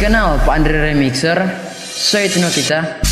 dikenal Pak Andre Remixer. So itu no kita.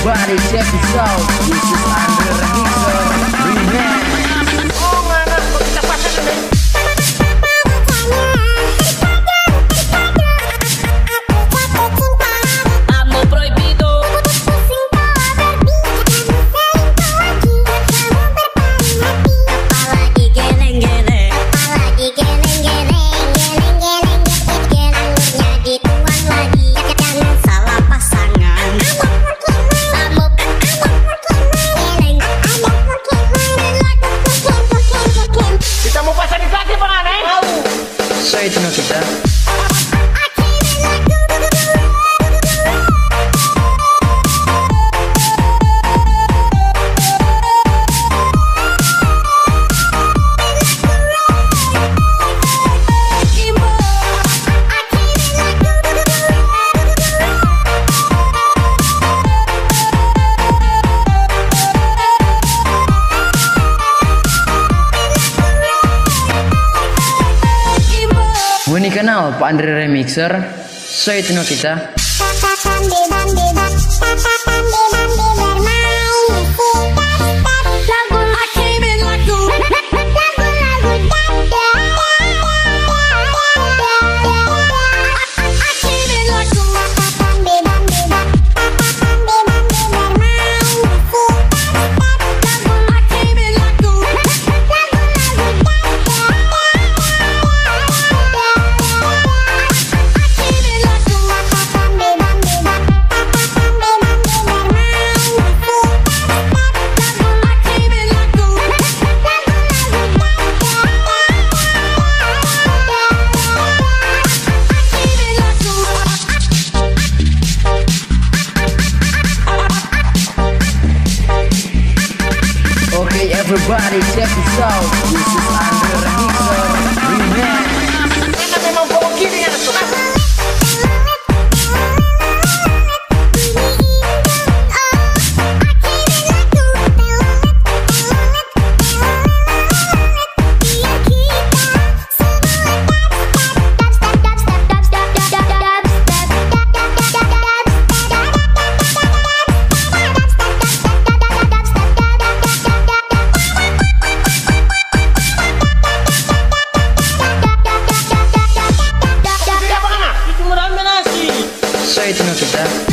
Everybody, check this out. This is Andre kenal Pak Andre Remixer. So itu no kita. everybody, check everybody's episode. say anything after that.